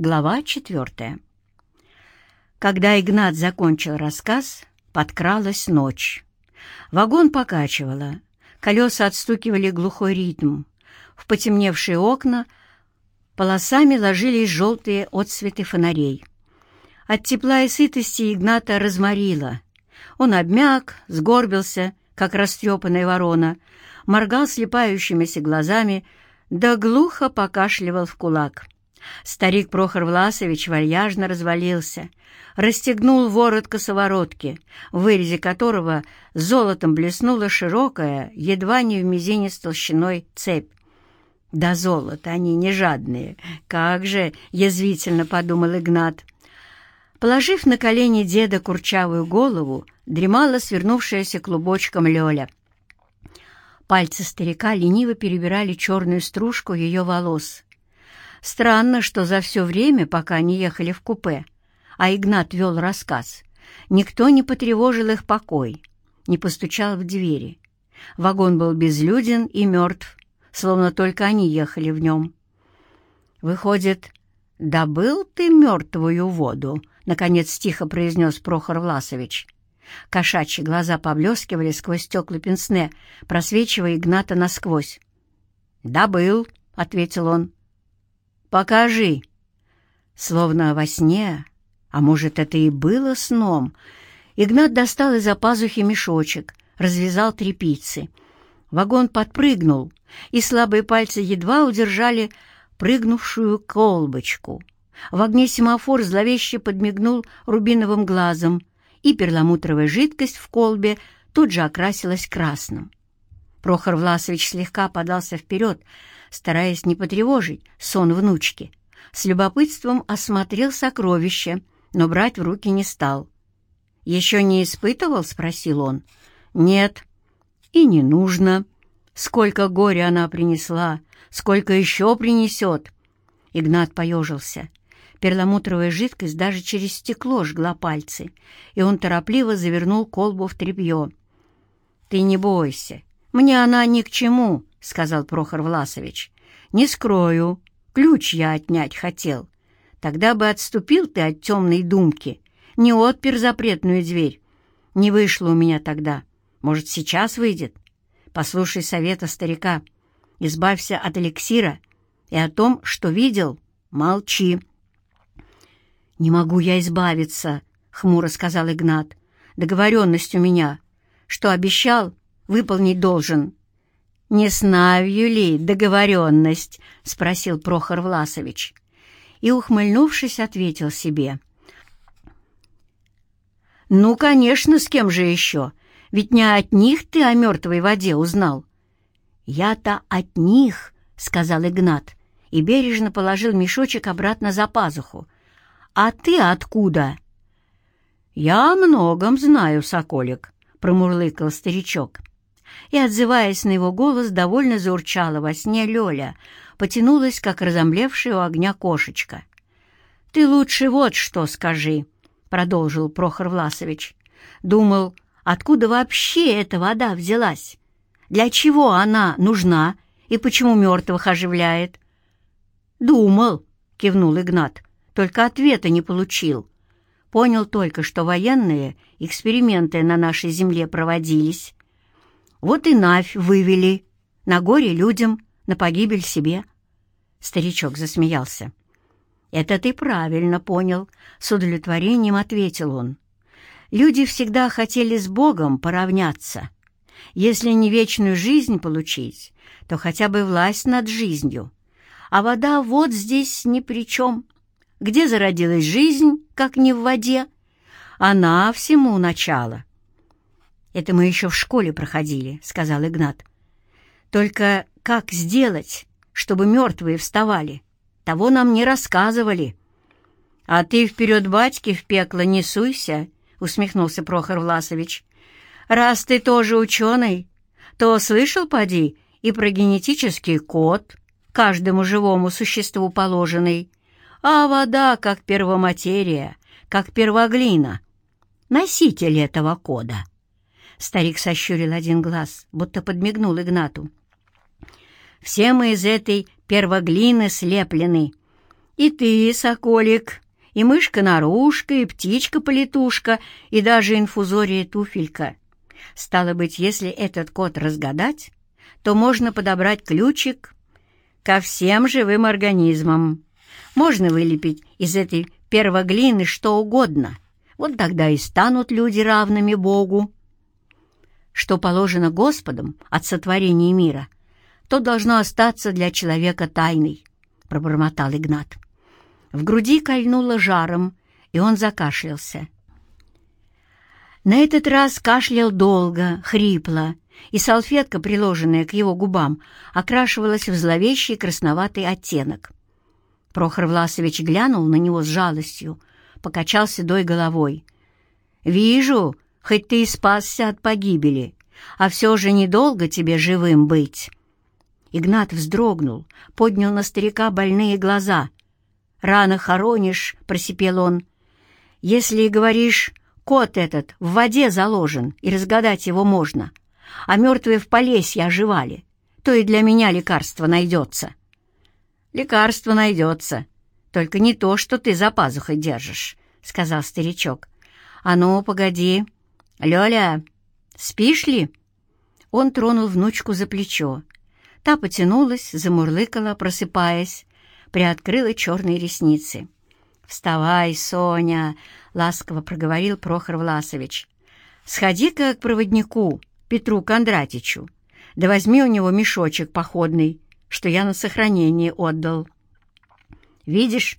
Глава четвертая. Когда Игнат закончил рассказ, подкралась ночь. Вагон покачивало, колеса отстукивали глухой ритм. В потемневшие окна полосами ложились желтые отсветы фонарей. От тепла и сытости Игната разморило. Он обмяк, сгорбился, как растрепанная ворона, моргал слепающимися глазами, да глухо покашливал в кулак — Старик Прохор Власович вальяжно развалился, расстегнул ворот косоворотки, в вырезе которого золотом блеснула широкая, едва не в мизинец толщиной цепь. «Да золото, они не жадные! Как же!» — язвительно подумал Игнат. Положив на колени деда курчавую голову, дремала свернувшаяся клубочком Лёля. Пальцы старика лениво перебирали черную стружку ее волос — Странно, что за все время, пока они ехали в купе, а Игнат вел рассказ, никто не потревожил их покой, не постучал в двери. Вагон был безлюден и мертв, словно только они ехали в нем. «Выходит, добыл ты мертвую воду?» — наконец тихо произнес Прохор Власович. Кошачьи глаза поблескивали сквозь стекла пенсне, просвечивая Игната насквозь. «Добыл», — ответил он. Покажи!» Словно во сне, а может, это и было сном, Игнат достал из-за пазухи мешочек, развязал трепицы. Вагон подпрыгнул, и слабые пальцы едва удержали прыгнувшую колбочку. В огне семафор зловеще подмигнул рубиновым глазом, и перламутровая жидкость в колбе тут же окрасилась красным. Прохор Власович слегка подался вперед, стараясь не потревожить сон внучки. С любопытством осмотрел сокровище, но брать в руки не стал. «Еще не испытывал?» — спросил он. «Нет». «И не нужно. Сколько горя она принесла, сколько еще принесет!» Игнат поежился. Перламутровая жидкость даже через стекло жгла пальцы, и он торопливо завернул колбу в тряпье. «Ты не бойся, мне она ни к чему», — сказал Прохор Власович. «Не скрою, ключ я отнять хотел. Тогда бы отступил ты от темной думки, не отпер запретную дверь. Не вышло у меня тогда. Может, сейчас выйдет? Послушай совета старика. Избавься от эликсира и о том, что видел, молчи». «Не могу я избавиться», — хмуро сказал Игнат. «Договоренность у меня. Что обещал, выполнить должен». «Не знаю ли договоренность?» — спросил Прохор Власович. И, ухмыльнувшись, ответил себе. «Ну, конечно, с кем же еще? Ведь не от них ты о мертвой воде узнал». «Я-то от них», — сказал Игнат, и бережно положил мешочек обратно за пазуху. «А ты откуда?» «Я о многом знаю, соколик», — промурлыкал старичок и, отзываясь на его голос, довольно заурчала во сне Лёля, потянулась, как разомлевшая у огня кошечка. «Ты лучше вот что скажи», — продолжил Прохор Власович. «Думал, откуда вообще эта вода взялась? Для чего она нужна и почему мертвых оживляет?» «Думал», — кивнул Игнат, — «только ответа не получил. Понял только, что военные эксперименты на нашей земле проводились, вот и Навь вывели. На горе людям, на погибель себе. Старичок засмеялся. «Это ты правильно понял», — с удовлетворением ответил он. «Люди всегда хотели с Богом поравняться. Если не вечную жизнь получить, то хотя бы власть над жизнью. А вода вот здесь ни при чем. Где зародилась жизнь, как не в воде? Она всему начало. «Это мы еще в школе проходили», — сказал Игнат. «Только как сделать, чтобы мертвые вставали? Того нам не рассказывали». «А ты вперед батьки в пекло не суйся», — усмехнулся Прохор Власович. «Раз ты тоже ученый, то слышал, поди, и про генетический код, каждому живому существу положенный, а вода как первоматерия, как первоглина, носитель этого кода». Старик сощурил один глаз, будто подмигнул Игнату. «Все мы из этой первоглины слеплены, И ты, соколик, и мышка-нарушка, и птичка-полетушка, и даже инфузория-туфелька. Стало быть, если этот код разгадать, то можно подобрать ключик ко всем живым организмам. Можно вылепить из этой первоглины что угодно. Вот тогда и станут люди равными Богу. Что положено Господом от сотворения мира, то должно остаться для человека тайной, — пробормотал Игнат. В груди кольнуло жаром, и он закашлялся. На этот раз кашлял долго, хрипло, и салфетка, приложенная к его губам, окрашивалась в зловещий красноватый оттенок. Прохор Власович глянул на него с жалостью, покачал седой головой. «Вижу, хоть ты и спасся от погибели, а все же недолго тебе живым быть». Игнат вздрогнул, поднял на старика больные глаза. «Рано хоронишь», — просипел он. «Если, говоришь, кот этот в воде заложен, и разгадать его можно, а мертвые в Полесье оживали, то и для меня лекарство найдется». «Лекарство найдется, только не то, что ты за пазухой держишь», — сказал старичок. «А ну, погоди. Лёля, спишь ли?» Он тронул внучку за плечо. Та потянулась, замурлыкала, просыпаясь приоткрыла черные ресницы. «Вставай, Соня!» — ласково проговорил Прохор Власович. «Сходи-ка к проводнику, Петру Кондратичу, да возьми у него мешочек походный, что я на сохранение отдал. Видишь,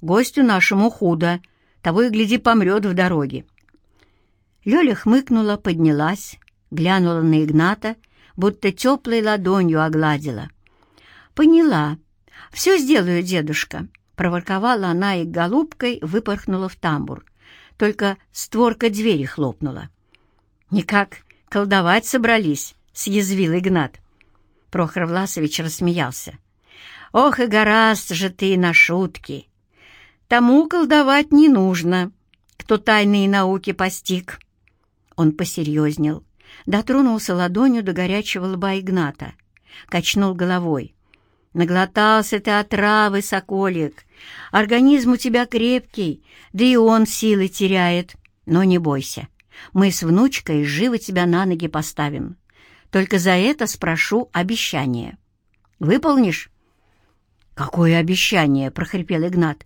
гостю нашему худо, того и гляди помрет в дороге». Лёля хмыкнула, поднялась, глянула на Игната, будто теплой ладонью огладила. Поняла, «Все сделаю, дедушка», — проворковала она и голубкой выпорхнула в тамбур. Только створка двери хлопнула. «Никак колдовать собрались», — съязвил Игнат. Прохор Власович рассмеялся. «Ох и гораст же ты на шутки! Тому колдовать не нужно, кто тайные науки постиг». Он посерьезнел, дотронулся ладонью до горячего лба Игната, качнул головой. Наглотался ты отравы, соколик. Организм у тебя крепкий, да и он силы теряет. Но не бойся, мы с внучкой живо тебя на ноги поставим. Только за это спрошу обещание. Выполнишь?» «Какое обещание?» — прохрипел Игнат.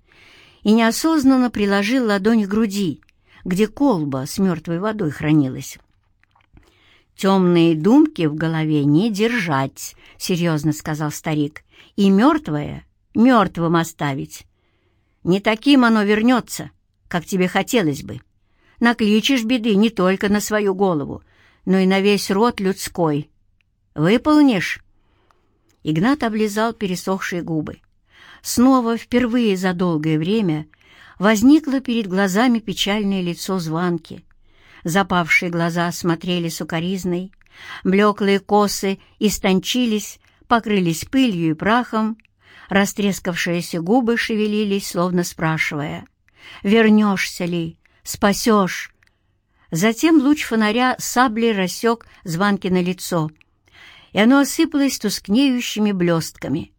И неосознанно приложил ладонь к груди, где колба с мертвой водой хранилась. «Темные думки в голове не держать», — серьезно сказал старик, — «и мертвое мертвым оставить. Не таким оно вернется, как тебе хотелось бы. Накличешь беды не только на свою голову, но и на весь род людской. Выполнишь?» Игнат облизал пересохшие губы. Снова, впервые за долгое время, возникло перед глазами печальное лицо звонки — Запавшие глаза смотрели сукоризной, блеклые косы истончились, покрылись пылью и прахом, растрескавшиеся губы шевелились, словно спрашивая, «Вернешься ли? Спасешь?» Затем луч фонаря саблей рассек звонки на лицо, и оно осыпалось тускнеющими блестками.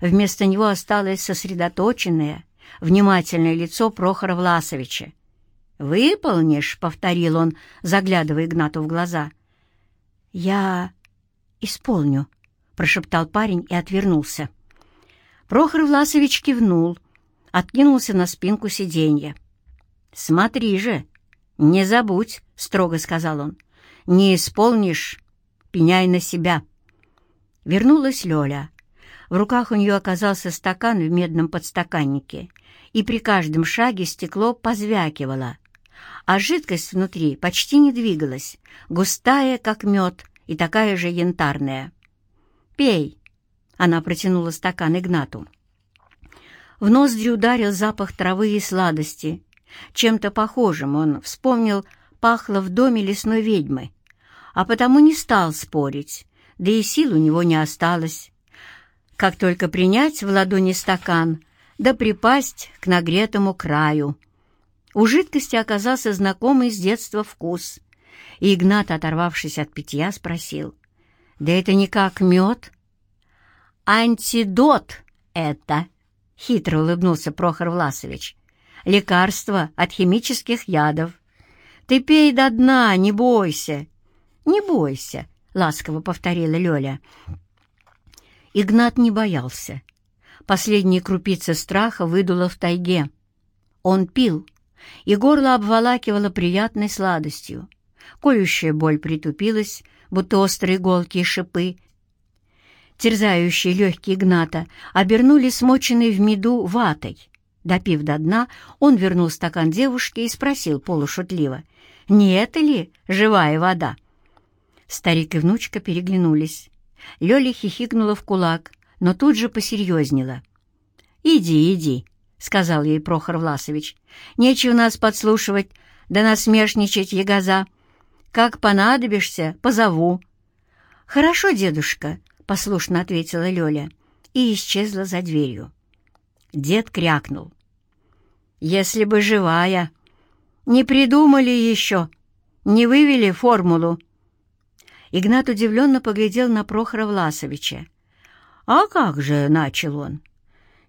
Вместо него осталось сосредоточенное, внимательное лицо Прохора Власовича, «Выполнишь», — повторил он, заглядывая Игнату в глаза. «Я исполню», — прошептал парень и отвернулся. Прохор Власович кивнул, откинулся на спинку сиденья. «Смотри же, не забудь», — строго сказал он. «Не исполнишь, пеняй на себя». Вернулась Лёля. В руках у нее оказался стакан в медном подстаканнике, и при каждом шаге стекло позвякивало — а жидкость внутри почти не двигалась, густая, как мед, и такая же янтарная. «Пей!» — она протянула стакан Игнату. В ноздри ударил запах травы и сладости. Чем-то похожим он вспомнил, пахло в доме лесной ведьмы, а потому не стал спорить, да и сил у него не осталось. Как только принять в ладони стакан, да припасть к нагретому краю — у жидкости оказался знакомый с детства вкус, и Игнат, оторвавшись от питья, спросил, «Да это не как мед?» «Антидот это!» — хитро улыбнулся Прохор Власович. «Лекарство от химических ядов. Ты пей до дна, не бойся». «Не бойся», — ласково повторила Лёля. Игнат не боялся. Последние крупицы страха выдуло в тайге. Он пил, и горло обволакивало приятной сладостью. Колющая боль притупилась, будто острые иголки и шипы. Терзающие легкие Игната обернули смоченной в меду ватой. Допив до дна, он вернул стакан девушке и спросил полушутливо, «Не это ли живая вода?» Старик и внучка переглянулись. Лёля хихикнула в кулак, но тут же посерьезнела. «Иди, иди», — сказал ей Прохор Власович. «Нечего нас подслушивать, да насмешничать, ягоза. Как понадобишься, позову». «Хорошо, дедушка», — послушно ответила Лёля и исчезла за дверью. Дед крякнул. «Если бы живая! Не придумали еще, не вывели формулу». Игнат удивленно поглядел на Прохора Власовича. «А как же?» — начал он.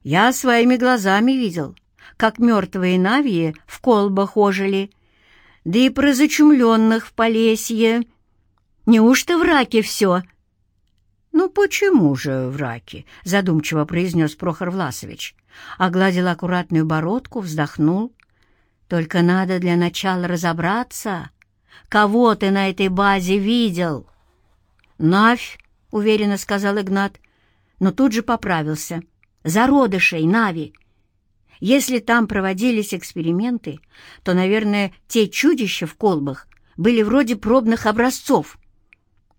«Я своими глазами видел, как мертвые навьи в колбах ожили, да и про зачумленных в Полесье. Неужто в раке все?» «Ну почему же в раке?» — задумчиво произнес Прохор Власович. Огладил аккуратную бородку, вздохнул. «Только надо для начала разобраться, кого ты на этой базе видел?» «Навь», — уверенно сказал Игнат, но тут же поправился. «Зародышей, Нави!» Если там проводились эксперименты, то, наверное, те чудища в колбах были вроде пробных образцов.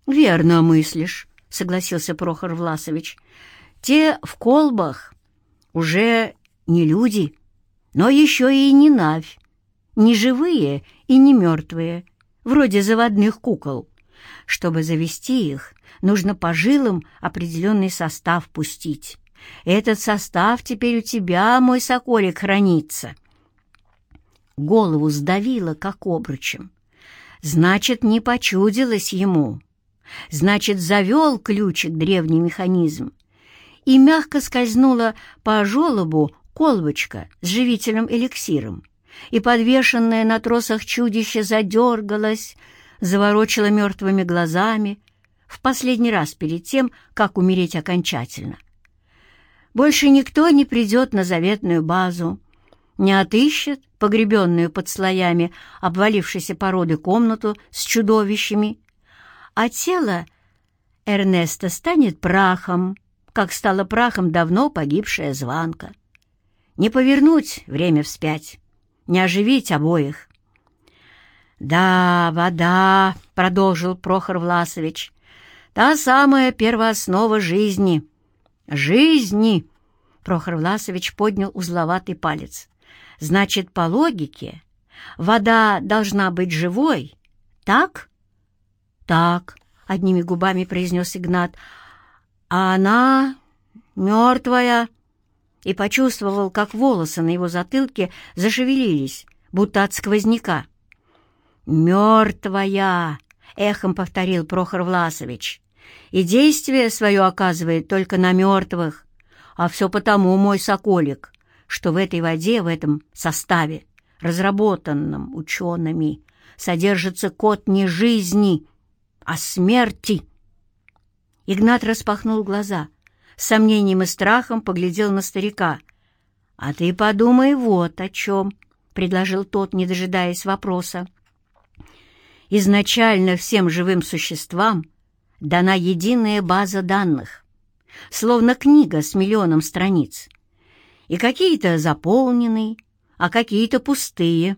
«Верно мыслишь», — согласился Прохор Власович. «Те в колбах уже не люди, но еще и не навь, не живые и не мертвые, вроде заводных кукол. Чтобы завести их, нужно по жилам определенный состав пустить. Этот состав теперь у тебя, мой соколик, хранится. Голову сдавило, как обручем. Значит, не почудилось ему. Значит, завел ключик древний механизм. И мягко скользнула по желобу колбочка с живительным эликсиром. И подвешенное на тросах чудище задергалось, заворочила мертвыми глазами в последний раз перед тем, как умереть окончательно. Больше никто не придет на заветную базу, не отыщет погребенную под слоями обвалившейся породы комнату с чудовищами, а тело Эрнеста станет прахом, как стала прахом давно погибшая звонка. Не повернуть время вспять, не оживить обоих. «Да, вода», — продолжил Прохор Власович, — «та самая первооснова жизни». «Жизни!» — Прохор Власович поднял узловатый палец. «Значит, по логике, вода должна быть живой, так?» «Так», — одними губами произнес Игнат, — «а она мертвая» и почувствовал, как волосы на его затылке зашевелились, будто от сквозняка. «Мертвая!» — эхом повторил Прохор Власович. «И действие свое оказывает только на мертвых. А все потому, мой соколик, что в этой воде, в этом составе, разработанном учеными, содержится код не жизни, а смерти». Игнат распахнул глаза, с сомнением и страхом поглядел на старика. «А ты подумай вот о чем», — предложил тот, не дожидаясь вопроса. Изначально всем живым существам дана единая база данных, словно книга с миллионом страниц. И какие-то заполненные, а какие-то пустые.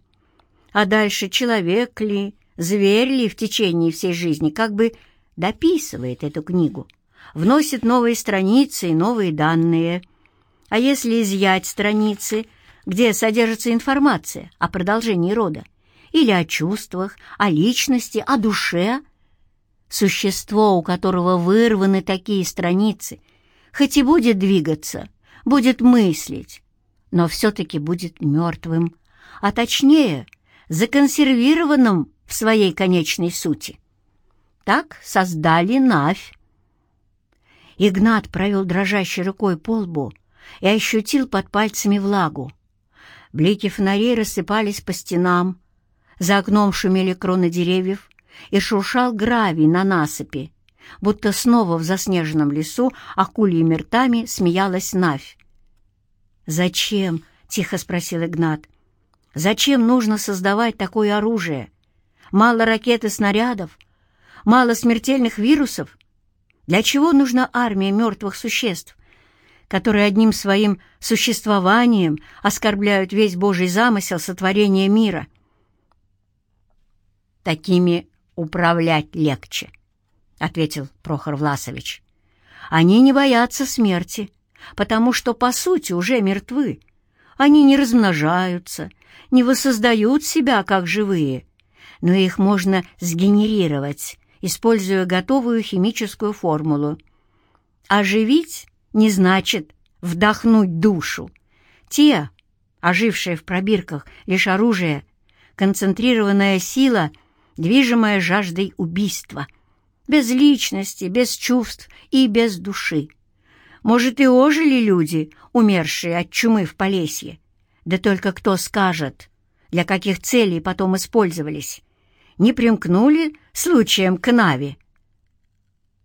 А дальше человек ли, зверь ли в течение всей жизни как бы дописывает эту книгу, вносит новые страницы и новые данные. А если изъять страницы, где содержится информация о продолжении рода, или о чувствах, о личности, о душе. Существо, у которого вырваны такие страницы, хоть и будет двигаться, будет мыслить, но все-таки будет мертвым, а точнее, законсервированным в своей конечной сути. Так создали Навь. Игнат провел дрожащей рукой по лбу, и ощутил под пальцами влагу. Блики фонарей рассыпались по стенам, за окном шумели кроны деревьев и шуршал гравий на насыпи, будто снова в заснеженном лесу акульями ртами смеялась Навь. «Зачем?» — тихо спросил Игнат. «Зачем нужно создавать такое оружие? Мало ракет и снарядов? Мало смертельных вирусов? Для чего нужна армия мертвых существ, которые одним своим существованием оскорбляют весь Божий замысел сотворения мира?» «Такими управлять легче», — ответил Прохор Власович. «Они не боятся смерти, потому что, по сути, уже мертвы. Они не размножаются, не воссоздают себя как живые, но их можно сгенерировать, используя готовую химическую формулу. Оживить не значит вдохнуть душу. Те, ожившие в пробирках, лишь оружие, концентрированная сила, движимая жаждой убийства — без личности, без чувств и без души. Может, и ожили люди, умершие от чумы в Полесье. Да только кто скажет, для каких целей потом использовались. Не примкнули случаем к Нави?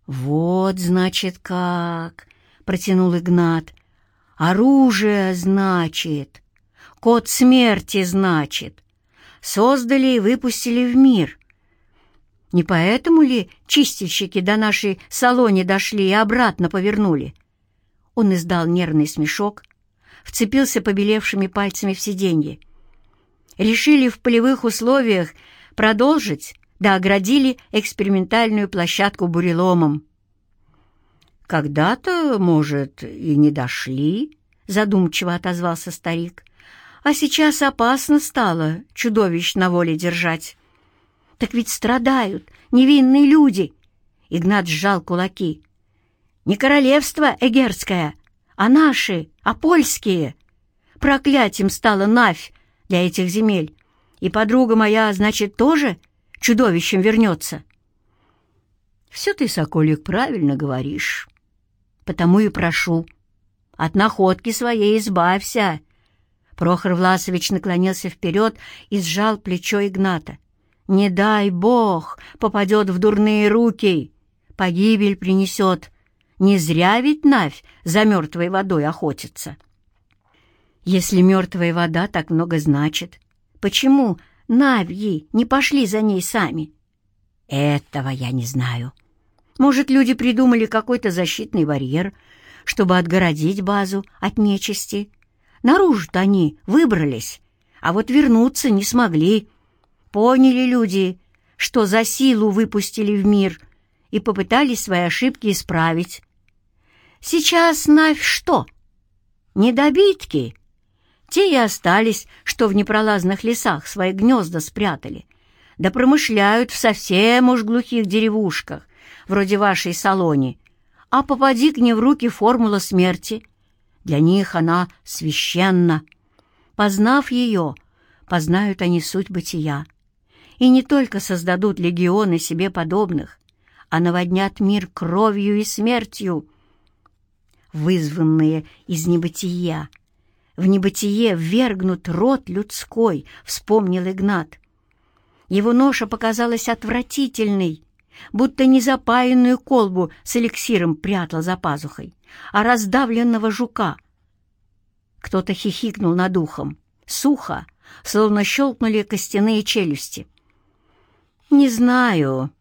«Вот, значит, как!» — протянул Игнат. «Оружие, значит! Код смерти, значит! Создали и выпустили в мир!» Не поэтому ли чистильщики до нашей салоне дошли и обратно повернули? Он издал нервный смешок, вцепился побелевшими пальцами в сиденье. Решили в полевых условиях продолжить, да оградили экспериментальную площадку буреломом. «Когда-то, может, и не дошли», — задумчиво отозвался старик. «А сейчас опасно стало чудовищ на воле держать». Так ведь страдают невинные люди. Игнат сжал кулаки. Не королевство эгерское, а наши, а польские. Проклятием стала Навь для этих земель. И подруга моя, значит, тоже чудовищем вернется. Все ты, Соколик, правильно говоришь. Потому и прошу. От находки своей избавься. Прохор Власович наклонился вперед и сжал плечо Игната. Не дай Бог попадет в дурные руки, погибель принесет. Не зря ведь Навь за мертвой водой охотится. Если мертвая вода так много значит, почему Навьи не пошли за ней сами? Этого я не знаю. Может, люди придумали какой-то защитный барьер, чтобы отгородить базу от нечисти? Наружу-то они выбрались, а вот вернуться не смогли. Поняли люди, что за силу выпустили в мир и попытались свои ошибки исправить. Сейчас Навь что? Недобитки? Те и остались, что в непролазных лесах свои гнезда спрятали, да промышляют в совсем уж глухих деревушках, вроде вашей Салони, а попади к ней в руки формула смерти. Для них она священна. Познав ее, познают они суть бытия и не только создадут легионы себе подобных, а наводнят мир кровью и смертью, вызванные из небытия. В небытие ввергнут род людской, вспомнил Игнат. Его ноша показалась отвратительной, будто не запаянную колбу с эликсиром прятал за пазухой, а раздавленного жука. Кто-то хихикнул над ухом, сухо, словно щелкнули костяные челюсти. «Не знаю».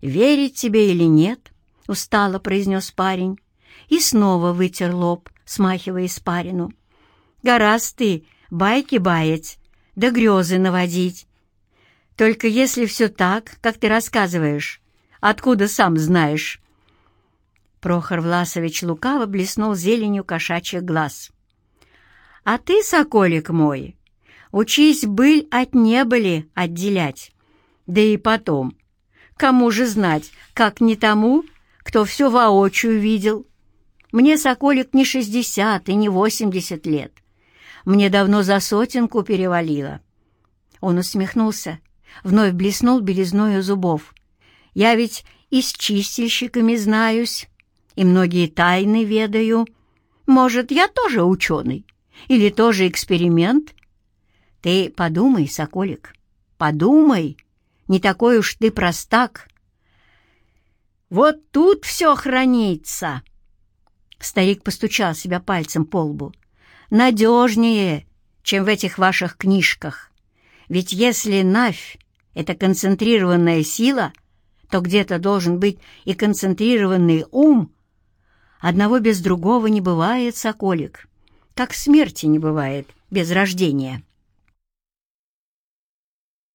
«Верить тебе или нет?» — устало произнес парень и снова вытер лоб, смахивая испарину. «Гораздо ты байки баять, да грезы наводить. Только если все так, как ты рассказываешь, откуда сам знаешь?» Прохор Власович лукаво блеснул зеленью кошачьих глаз. «А ты, соколик мой, учись быль от небыли отделять. Да и потом, кому же знать, как не тому, кто все воочию видел? Мне, Соколик, не шестьдесят и не восемьдесят лет. Мне давно за сотенку перевалило. Он усмехнулся, вновь блеснул белизною зубов. Я ведь и с чистильщиками знаюсь, и многие тайны ведаю. Может, я тоже ученый? Или тоже эксперимент? Ты подумай, Соколик, подумай, не такой уж ты простак. Вот тут все хранится. Старик постучал себя пальцем по лбу. Надежнее, чем в этих ваших книжках. Ведь если Навь — это концентрированная сила, то где-то должен быть и концентрированный ум. Одного без другого не бывает, Соколик, как смерти не бывает без рождения.